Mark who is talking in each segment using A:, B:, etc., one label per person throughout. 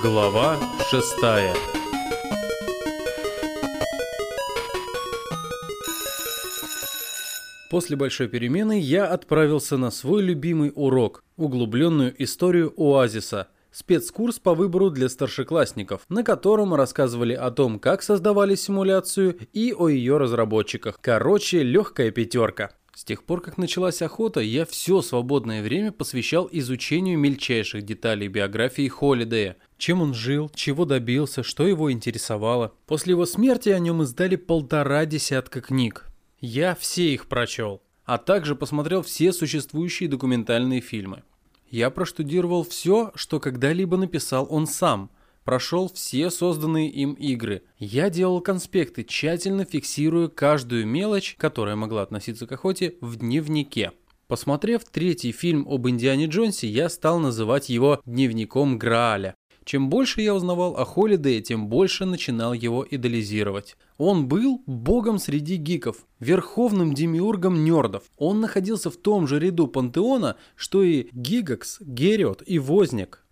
A: Глава шестая После большой перемены я отправился на свой любимый урок – углубленную историю оазиса – спецкурс по выбору для старшеклассников, на котором рассказывали о том, как создавали симуляцию и о ее разработчиках. Короче, легкая пятерка. С тех пор, как началась охота, я все свободное время посвящал изучению мельчайших деталей биографии Холидея. Чем он жил, чего добился, что его интересовало. После его смерти о нем издали полтора десятка книг. Я все их прочел, а также посмотрел все существующие документальные фильмы. Я проштудировал все, что когда-либо написал он сам – прошел все созданные им игры. Я делал конспекты, тщательно фиксируя каждую мелочь, которая могла относиться к охоте, в дневнике. Посмотрев третий фильм об Индиане Джонсе, я стал называть его «дневником Грааля». Чем больше я узнавал о Холидее, тем больше начинал его идолизировать. Он был богом среди гиков, верховным демиургом нердов. Он находился в том же ряду пантеона, что и Гигакс, Гериот и Возник.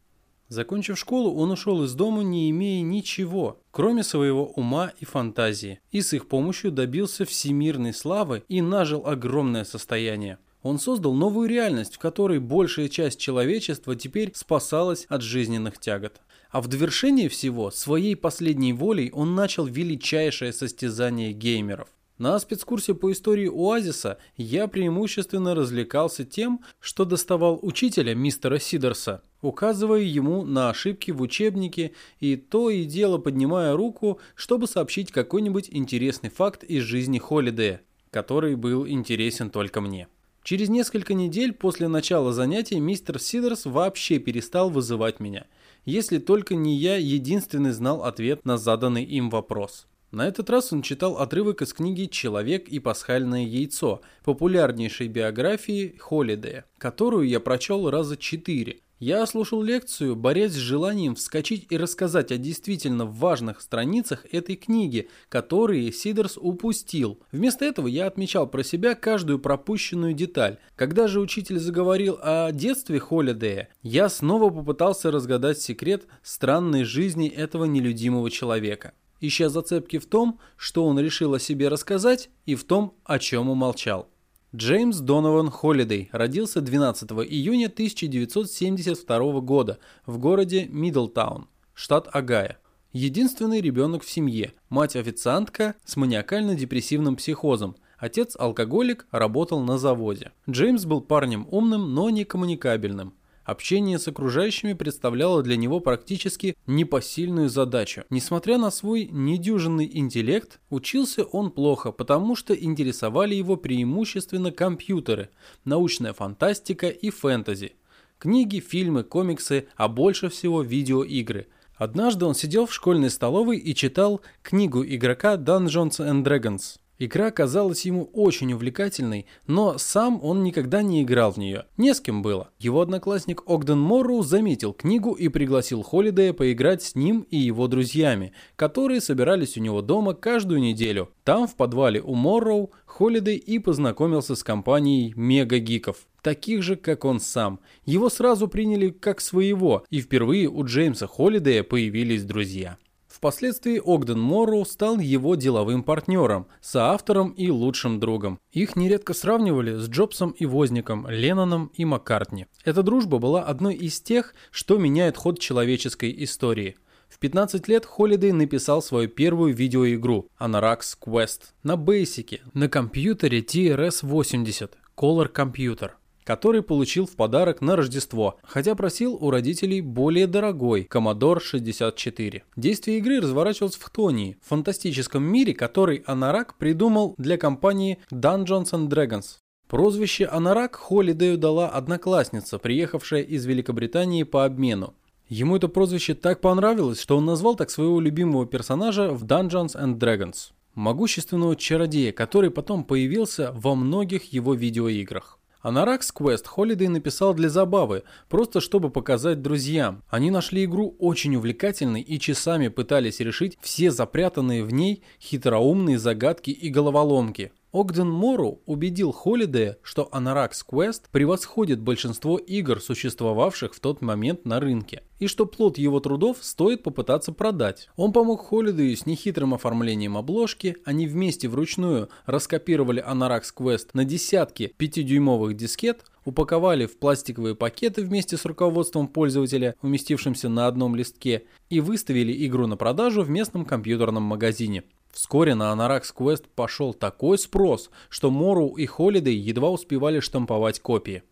A: Закончив школу, он ушел из дома, не имея ничего, кроме своего ума и фантазии, и с их помощью добился всемирной славы и нажил огромное состояние. Он создал новую реальность, в которой большая часть человечества теперь спасалась от жизненных тягот. А в довершении всего, своей последней волей он начал величайшее состязание геймеров. На спецкурсе по истории Оазиса я преимущественно развлекался тем, что доставал учителя мистера Сидорса, указывая ему на ошибки в учебнике и то и дело поднимая руку, чтобы сообщить какой-нибудь интересный факт из жизни Холидея, который был интересен только мне. Через несколько недель после начала занятий мистер Сидорс вообще перестал вызывать меня, если только не я единственный знал ответ на заданный им вопрос. На этот раз он читал отрывок из книги «Человек и пасхальное яйцо» популярнейшей биографии Холидея, которую я прочел раза четыре. Я слушал лекцию, борясь с желанием вскочить и рассказать о действительно важных страницах этой книги, которые Сидерс упустил. Вместо этого я отмечал про себя каждую пропущенную деталь. Когда же учитель заговорил о детстве Холидея, я снова попытался разгадать секрет странной жизни этого нелюдимого человека ища зацепки в том, что он решил о себе рассказать, и в том, о чем умолчал. Джеймс Донован Холидей родился 12 июня 1972 года в городе Мидлтаун, штат Огайо. Единственный ребенок в семье, мать-официантка с маниакально-депрессивным психозом, отец алкоголик, работал на заводе. Джеймс был парнем умным, но не коммуникабельным. Общение с окружающими представляло для него практически непосильную задачу. Несмотря на свой недюжинный интеллект, учился он плохо, потому что интересовали его преимущественно компьютеры, научная фантастика и фэнтези. Книги, фильмы, комиксы, а больше всего видеоигры. Однажды он сидел в школьной столовой и читал книгу игрока Dungeons and Dragons. Игра казалась ему очень увлекательной, но сам он никогда не играл в нее. Не с кем было. Его одноклассник Огден Морроу заметил книгу и пригласил Холидея поиграть с ним и его друзьями, которые собирались у него дома каждую неделю. Там, в подвале у Морроу, Холидей и познакомился с компанией мега-гиков таких же, как он сам. Его сразу приняли как своего, и впервые у Джеймса Холидея появились друзья. Впоследствии Огден Морроу стал его деловым партнером, соавтором и лучшим другом. Их нередко сравнивали с Джобсом и Возником, Ленноном и Маккартни. Эта дружба была одной из тех, что меняет ход человеческой истории. В 15 лет Холидей написал свою первую видеоигру Anorax Quest на Basic, на компьютере TRS-80, Color Computer который получил в подарок на Рождество, хотя просил у родителей более дорогой Commodore 64. Действие игры разворачивалось в Хтонии, фантастическом мире, который Анарак придумал для компании Dungeons and Dragons. Прозвище Анарак Холидею дала одноклассница, приехавшая из Великобритании по обмену. Ему это прозвище так понравилось, что он назвал так своего любимого персонажа в Dungeons and Dragons. Могущественного чародея, который потом появился во многих его видеоиграх. А на Rax Quest Holiday написал для забавы, просто чтобы показать друзьям. Они нашли игру очень увлекательной и часами пытались решить все запрятанные в ней хитроумные загадки и головоломки. Огден Мору убедил Холидея, что Anarax Quest превосходит большинство игр, существовавших в тот момент на рынке, и что плод его трудов стоит попытаться продать. Он помог Холидею с нехитрым оформлением обложки, они вместе вручную раскопировали Anarax Quest на десятки 5-дюймовых дискет, упаковали в пластиковые пакеты вместе с руководством пользователя, уместившимся на одном листке, и выставили игру на продажу в местном компьютерном магазине. Вскоре на Anarax Quest пошел такой спрос, что Мору и Холидей едва успевали штамповать копии.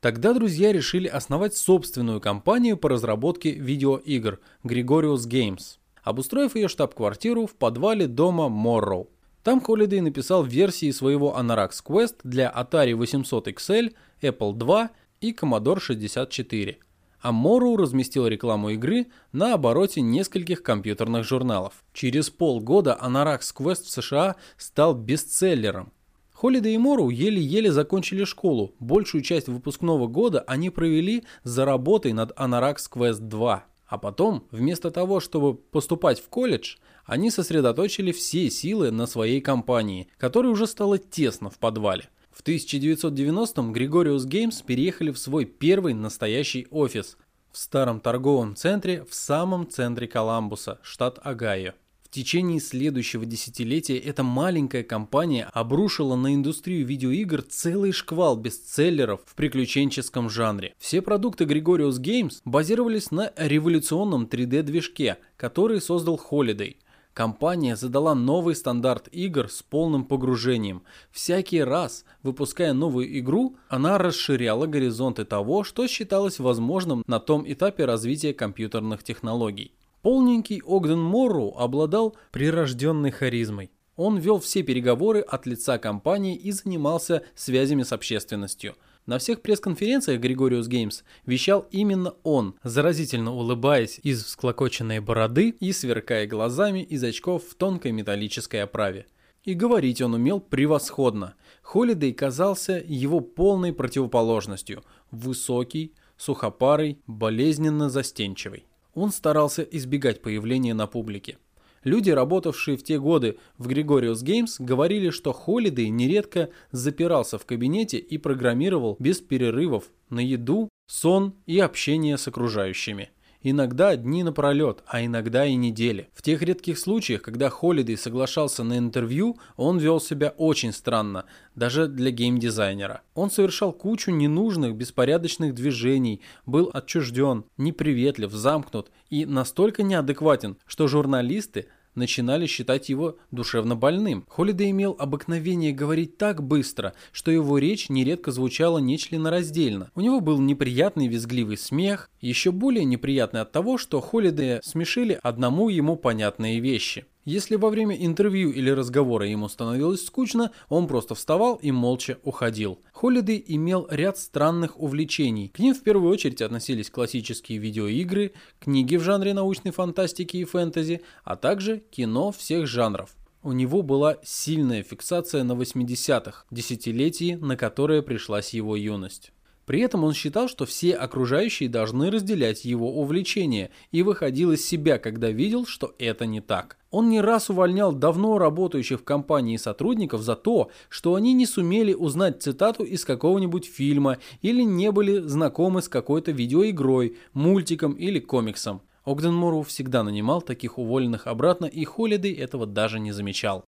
A: Тогда друзья решили основать собственную компанию по разработке видеоигр Gregorius Games, обустроив ее штаб-квартиру в подвале дома Морроу. Там Холидей написал версии своего Anarax Quest для Atari 800 XL, Apple II и Commodore 64 а Мору разместил рекламу игры на обороте нескольких компьютерных журналов. Через полгода Anarax Quest в США стал бестселлером. Холидей и Мору еле-еле закончили школу. Большую часть выпускного года они провели за работой над Anarax Quest 2. А потом, вместо того, чтобы поступать в колледж, они сосредоточили все силы на своей компании, которой уже стало тесно в подвале – в 1990-м Gregorius Games переехали в свой первый настоящий офис в старом торговом центре в самом центре Коламбуса, штат Огайо. В течение следующего десятилетия эта маленькая компания обрушила на индустрию видеоигр целый шквал бестселлеров в приключенческом жанре. Все продукты Gregorius Games базировались на революционном 3D-движке, который создал Holiday – Компания задала новый стандарт игр с полным погружением. Всякий раз, выпуская новую игру, она расширяла горизонты того, что считалось возможным на том этапе развития компьютерных технологий. Полненький Огден Морру обладал прирожденной харизмой. Он вел все переговоры от лица компании и занимался связями с общественностью – на всех пресс-конференциях Григориус Геймс вещал именно он, заразительно улыбаясь из всклокоченной бороды и сверкая глазами из очков в тонкой металлической оправе. И говорить он умел превосходно. Холидей казался его полной противоположностью. Высокий, сухопарый, болезненно застенчивый. Он старался избегать появления на публике. Люди, работавшие в те годы в Gregorius Games, говорили, что Холидей нередко запирался в кабинете и программировал без перерывов на еду, сон и общение с окружающими. Иногда дни напролет, а иногда и недели. В тех редких случаях, когда Холидей соглашался на интервью, он вел себя очень странно, даже для геймдизайнера. Он совершал кучу ненужных, беспорядочных движений, был отчужден, неприветлив, замкнут и настолько неадекватен, что журналисты начинали считать его душевно больным. Холидей имел обыкновение говорить так быстро, что его речь нередко звучала нечленораздельно. У него был неприятный визгливый смех, еще более неприятный от того, что Холидея смешили одному ему понятные вещи. Если во время интервью или разговора ему становилось скучно, он просто вставал и молча уходил. Холидей имел ряд странных увлечений. К ним в первую очередь относились классические видеоигры, книги в жанре научной фантастики и фэнтези, а также кино всех жанров. У него была сильная фиксация на 80-х, десятилетии, на которое пришлась его юность. При этом он считал, что все окружающие должны разделять его увлечение и выходил из себя, когда видел, что это не так. Он не раз увольнял давно работающих в компании сотрудников за то, что они не сумели узнать цитату из какого-нибудь фильма или не были знакомы с какой-то видеоигрой, мультиком или комиксом. Огден Мору всегда нанимал таких уволенных обратно, и Холидей этого даже не замечал.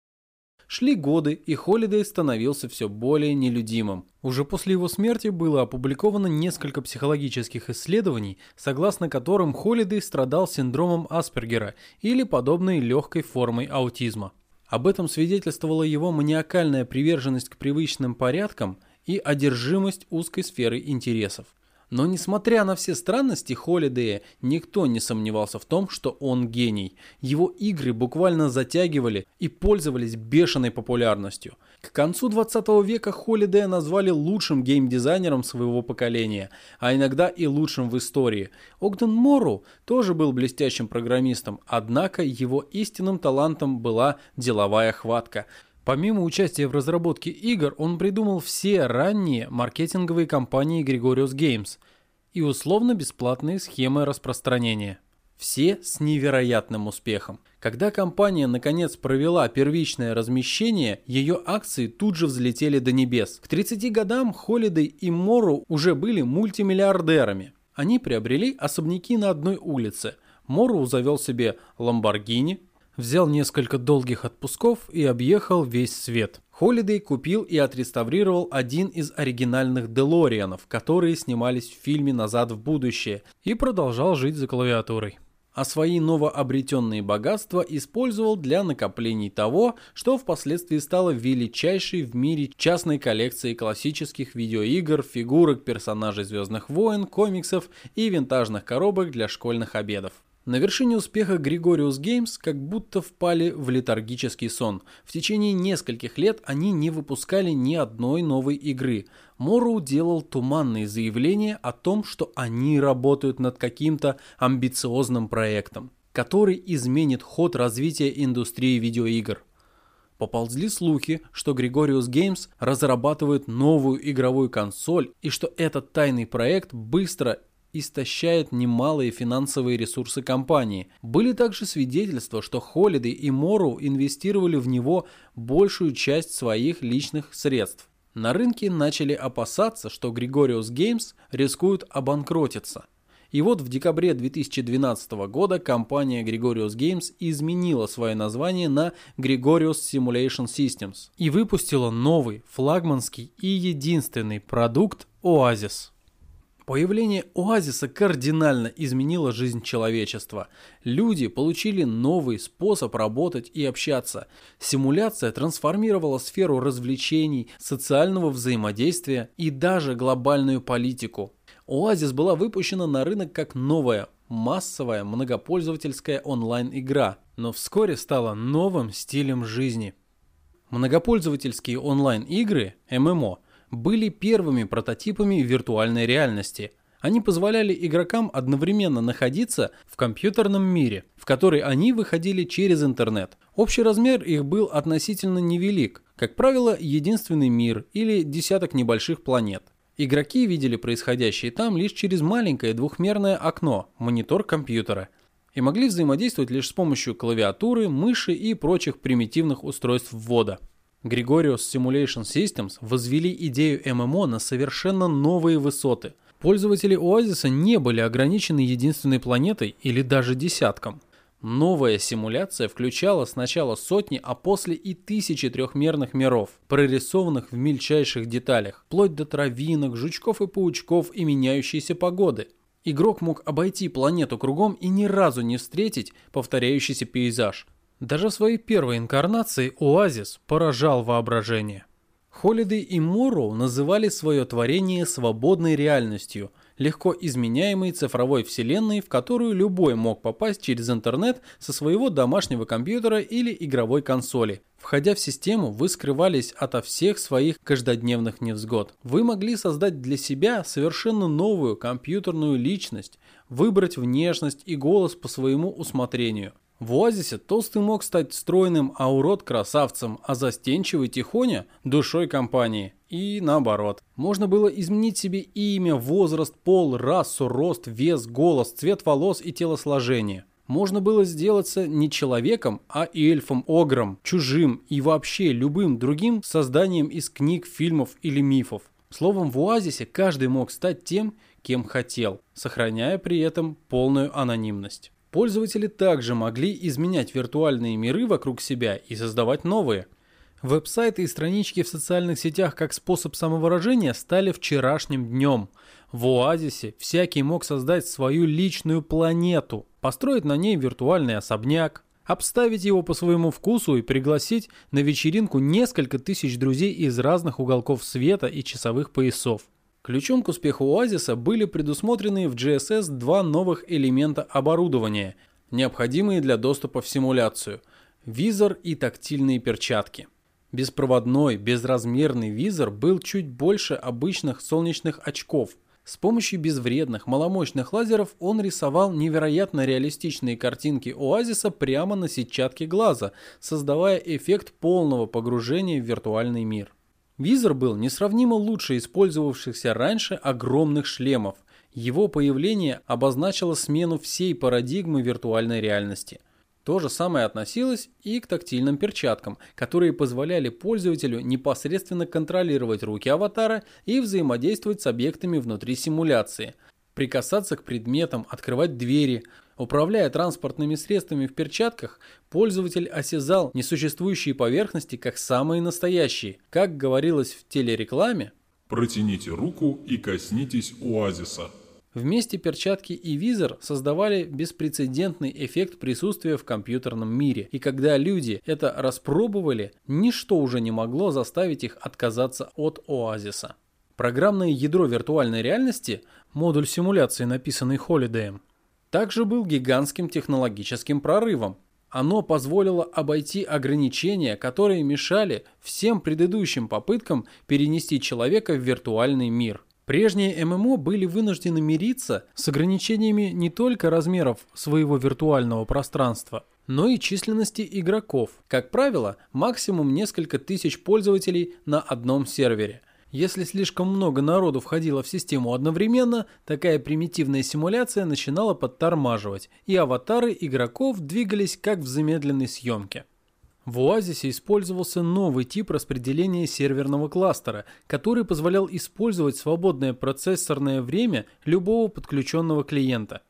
A: Шли годы, и Холидей становился все более нелюдимым. Уже после его смерти было опубликовано несколько психологических исследований, согласно которым Холидей страдал синдромом Аспергера или подобной легкой формой аутизма. Об этом свидетельствовала его маниакальная приверженность к привычным порядкам и одержимость узкой сферы интересов. Но несмотря на все странности Холидея, никто не сомневался в том, что он гений. Его игры буквально затягивали и пользовались бешеной популярностью. К концу 20 века Холидея назвали лучшим геймдизайнером своего поколения, а иногда и лучшим в истории. Огден Мору тоже был блестящим программистом, однако его истинным талантом была деловая хватка – Помимо участия в разработке игр, он придумал все ранние маркетинговые кампании Gregorius Games и условно-бесплатные схемы распространения. Все с невероятным успехом. Когда компания наконец провела первичное размещение, ее акции тут же взлетели до небес. К 30 годам Холидей и Мору уже были мультимиллиардерами. Они приобрели особняки на одной улице. Мору завел себе Ламборгини, взял несколько долгих отпусков и объехал весь свет. Холидей купил и отреставрировал один из оригинальных Делорианов, которые снимались в фильме «Назад в будущее», и продолжал жить за клавиатурой а свои новообретенные богатства использовал для накоплений того, что впоследствии стало величайшей в мире частной коллекцией классических видеоигр, фигурок персонажей Звездных войн, комиксов и винтажных коробок для школьных обедов. На вершине успеха Григориус Games как будто впали в летаргический сон. В течение нескольких лет они не выпускали ни одной новой игры. Морроу делал туманные заявления о том, что они работают над каким-то амбициозным проектом, который изменит ход развития индустрии видеоигр. Поползли слухи, что Григориус Games разрабатывает новую игровую консоль и что этот тайный проект быстро истощает немалые финансовые ресурсы компании. Были также свидетельства, что Холидей и Мору инвестировали в него большую часть своих личных средств. На рынке начали опасаться, что Gregorius Games рискуют обанкротиться. И вот в декабре 2012 года компания Gregorius Games изменила свое название на Gregorius Simulation Systems и выпустила новый, флагманский и единственный продукт Oasis. Появление оазиса кардинально изменило жизнь человечества. Люди получили новый способ работать и общаться. Симуляция трансформировала сферу развлечений, социального взаимодействия и даже глобальную политику. Оазис была выпущена на рынок как новая, массовая многопользовательская онлайн-игра, но вскоре стала новым стилем жизни. Многопользовательские онлайн-игры, ММО – были первыми прототипами виртуальной реальности. Они позволяли игрокам одновременно находиться в компьютерном мире, в который они выходили через интернет. Общий размер их был относительно невелик, как правило, единственный мир или десяток небольших планет. Игроки видели происходящее там лишь через маленькое двухмерное окно, монитор компьютера, и могли взаимодействовать лишь с помощью клавиатуры, мыши и прочих примитивных устройств ввода. Gregorius Simulation Systems возвели идею ММО на совершенно новые высоты. Пользователи Оазиса не были ограничены единственной планетой или даже десятком. Новая симуляция включала сначала сотни, а после и тысячи трехмерных миров, прорисованных в мельчайших деталях, вплоть до травинок, жучков и паучков и меняющейся погоды. Игрок мог обойти планету кругом и ни разу не встретить повторяющийся пейзаж – даже в своей первой инкарнации Оазис поражал воображение. Холидей и Морроу называли свое творение свободной реальностью, легко изменяемой цифровой вселенной, в которую любой мог попасть через интернет со своего домашнего компьютера или игровой консоли. Входя в систему, вы скрывались ото всех своих каждодневных невзгод. Вы могли создать для себя совершенно новую компьютерную личность, выбрать внешность и голос по своему усмотрению. В оазисе толстый мог стать стройным, а урод красавцем, а застенчивый тихоня – душой компании. И наоборот. Можно было изменить себе имя, возраст, пол, расу, рост, вес, голос, цвет волос и телосложение. Можно было сделаться не человеком, а эльфом-огром, чужим и вообще любым другим созданием из книг, фильмов или мифов. Словом, в оазисе каждый мог стать тем, кем хотел, сохраняя при этом полную анонимность. Пользователи также могли изменять виртуальные миры вокруг себя и создавать новые. Веб-сайты и странички в социальных сетях как способ самовыражения стали вчерашним днем. В Оазисе всякий мог создать свою личную планету, построить на ней виртуальный особняк, обставить его по своему вкусу и пригласить на вечеринку несколько тысяч друзей из разных уголков света и часовых поясов. Ключом к успеху Оазиса были предусмотрены в GSS два новых элемента оборудования, необходимые для доступа в симуляцию – визор и тактильные перчатки. Беспроводной, безразмерный визор был чуть больше обычных солнечных очков. С помощью безвредных, маломощных лазеров он рисовал невероятно реалистичные картинки оазиса прямо на сетчатке глаза, создавая эффект полного погружения в виртуальный мир. Визор был несравнимо лучше использовавшихся раньше огромных шлемов Его появление обозначило смену всей парадигмы виртуальной реальности. То же самое относилось и к тактильным перчаткам, которые позволяли пользователю непосредственно контролировать руки аватара и взаимодействовать с объектами внутри симуляции, прикасаться к предметам, открывать двери. Управляя транспортными средствами в перчатках, пользователь осязал несуществующие поверхности как самые настоящие. Как говорилось в телерекламе,
B: Протяните руку и коснитесь оазиса.
A: Вместе перчатки и визор создавали беспрецедентный эффект присутствия в компьютерном мире, и когда люди это распробовали, ничто уже не могло заставить их отказаться от оазиса. Программное ядро виртуальной реальности, модуль симуляции, написанный Холидеем, также был гигантским технологическим прорывом, оно позволило обойти ограничения, которые мешали всем предыдущим попыткам перенести человека в виртуальный мир. Прежние ММО были вынуждены мириться с ограничениями не только размеров своего виртуального пространства, но и численности игроков. Как правило, максимум несколько тысяч пользователей на одном сервере – если слишком много народу входило в систему одновременно, такая примитивная симуляция начинала подтормаживать, и аватары игроков двигались как в замедленной съемке. В Оазисе использовался новый тип распределения серверного кластера, который позволял использовать свободное процессорное время любого подключенного клиента.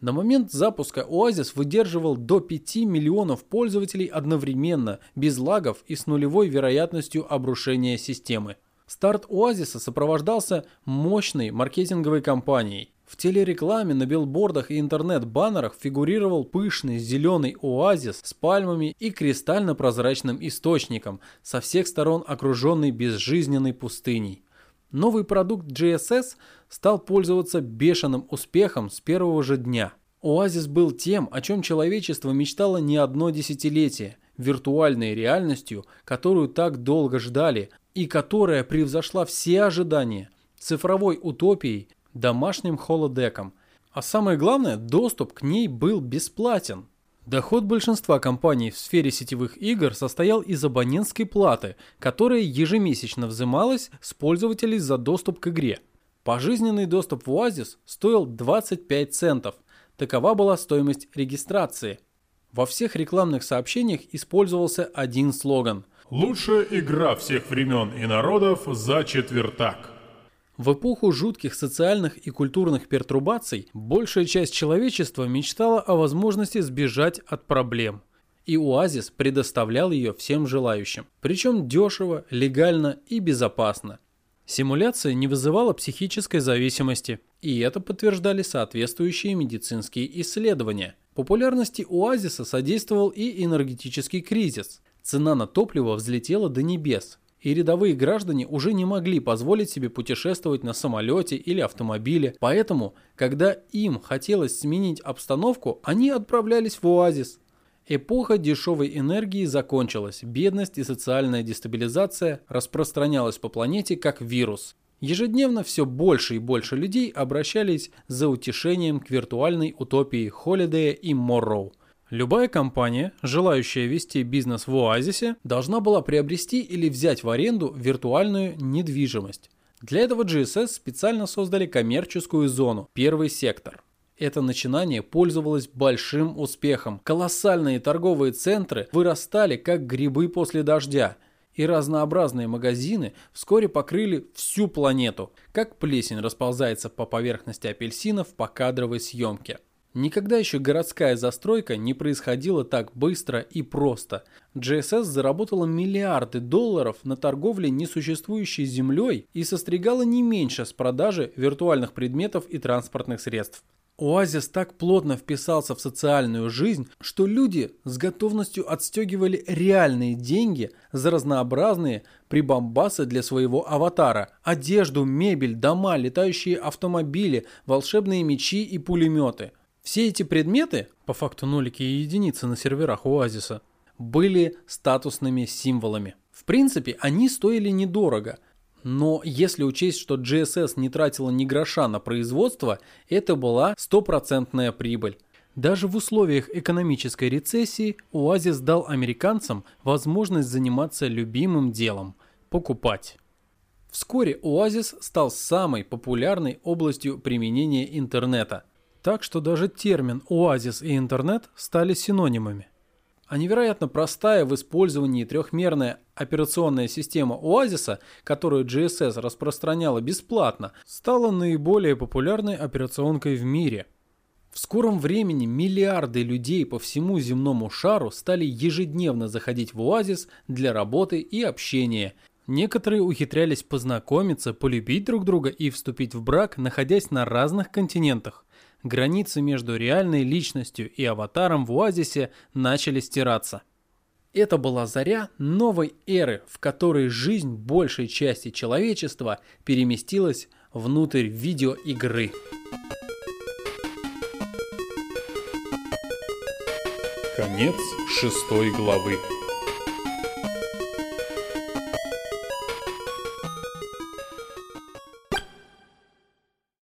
A: На момент запуска Oasis выдерживал до 5 миллионов пользователей одновременно, без лагов и с нулевой вероятностью обрушения системы. Старт Оазиса сопровождался мощной маркетинговой кампанией. В телерекламе, на билбордах и интернет-баннерах фигурировал пышный зеленый оазис с пальмами и кристально-прозрачным источником, со всех сторон окруженный безжизненной пустыней. Новый продукт GSS стал пользоваться бешеным успехом с первого же дня. Оазис был тем, о чем человечество мечтало не одно десятилетие – виртуальной реальностью, которую так долго ждали, и которая превзошла все ожидания, цифровой утопией, домашним холодеком. А самое главное, доступ к ней был бесплатен. Доход большинства компаний в сфере сетевых игр состоял из абонентской платы, которая ежемесячно взималась с пользователей за доступ к игре. Пожизненный доступ в Oasis стоил 25 центов. Такова была стоимость регистрации. Во всех рекламных сообщениях использовался один слоган –
B: Лучшая игра всех времен и народов за четвертак.
A: В эпоху жутких социальных и культурных пертурбаций большая часть человечества мечтала о возможности сбежать от проблем. И Оазис предоставлял ее всем желающим. Причем дешево, легально и безопасно. Симуляция не вызывала психической зависимости, и это подтверждали соответствующие медицинские исследования. Популярности Оазиса содействовал и энергетический кризис. Цена на топливо взлетела до небес, и рядовые граждане уже не могли позволить себе путешествовать на самолете или автомобиле, поэтому, когда им хотелось сменить обстановку, они отправлялись в оазис. Эпоха дешевой энергии закончилась, бедность и социальная дестабилизация распространялась по планете как вирус. Ежедневно все больше и больше людей обращались за утешением к виртуальной утопии Холидея и Морроу. Любая компания, желающая вести бизнес в оазисе, должна была приобрести или взять в аренду виртуальную недвижимость. Для этого GSS специально создали коммерческую зону, первый сектор. Это начинание пользовалось большим успехом. Колоссальные торговые центры вырастали как грибы после дождя, и разнообразные магазины вскоре покрыли всю планету, как плесень расползается по поверхности апельсинов по кадровой съемке. Никогда еще городская застройка не происходила так быстро и просто. GSS заработала миллиарды долларов на торговле несуществующей землей и состригала не меньше с продажи виртуальных предметов и транспортных средств. Оазис так плотно вписался в социальную жизнь, что люди с готовностью отстегивали реальные деньги за разнообразные прибамбасы для своего аватара, одежду, мебель, дома, летающие автомобили, волшебные мечи и пулеметы – все эти предметы, по факту нолики и единицы на серверах Оазиса, были статусными символами. В принципе, они стоили недорого, но если учесть, что GSS не тратила ни гроша на производство, это была стопроцентная прибыль. Даже в условиях экономической рецессии Оазис дал американцам возможность заниматься любимым делом – покупать. Вскоре Оазис стал самой популярной областью применения интернета. Так что даже термин «оазис» и «интернет» стали синонимами. А невероятно простая в использовании трехмерная операционная система Оазиса, которую GSS распространяла бесплатно, стала наиболее популярной операционкой в мире. В скором времени миллиарды людей по всему земному шару стали ежедневно заходить в Оазис для работы и общения. Некоторые ухитрялись познакомиться, полюбить друг друга и вступить в брак, находясь на разных континентах границы между реальной личностью и аватаром в Оазисе начали стираться. Это была заря новой эры, в которой жизнь большей части человечества переместилась внутрь видеоигры.
B: Конец шестой главы.